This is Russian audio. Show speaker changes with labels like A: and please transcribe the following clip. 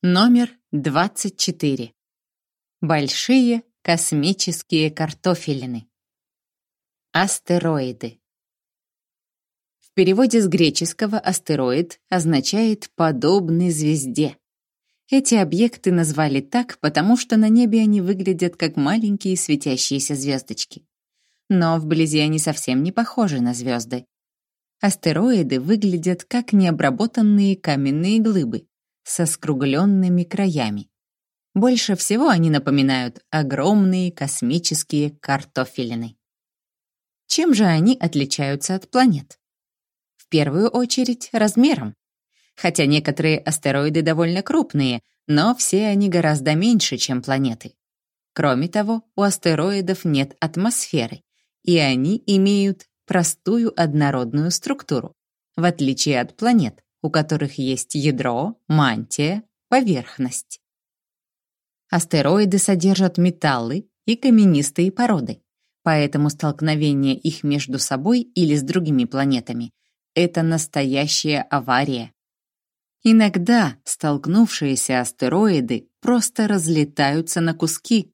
A: Номер 24. Большие космические картофелины. Астероиды. В переводе с греческого астероид означает «подобный звезде». Эти объекты назвали так, потому что на небе они выглядят как маленькие светящиеся звездочки. Но вблизи они совсем не похожи на звезды. Астероиды выглядят как необработанные каменные глыбы, со скругленными краями. Больше всего они напоминают огромные космические картофелины. Чем же они отличаются от планет? В первую очередь размером. Хотя некоторые астероиды довольно крупные, но все они гораздо меньше, чем планеты. Кроме того, у астероидов нет атмосферы, и они имеют простую однородную структуру, в отличие от планет, у которых есть ядро, мантия, поверхность. Астероиды содержат металлы и каменистые породы, поэтому столкновение их между собой или с другими планетами — это настоящая авария. Иногда столкнувшиеся астероиды просто разлетаются на куски,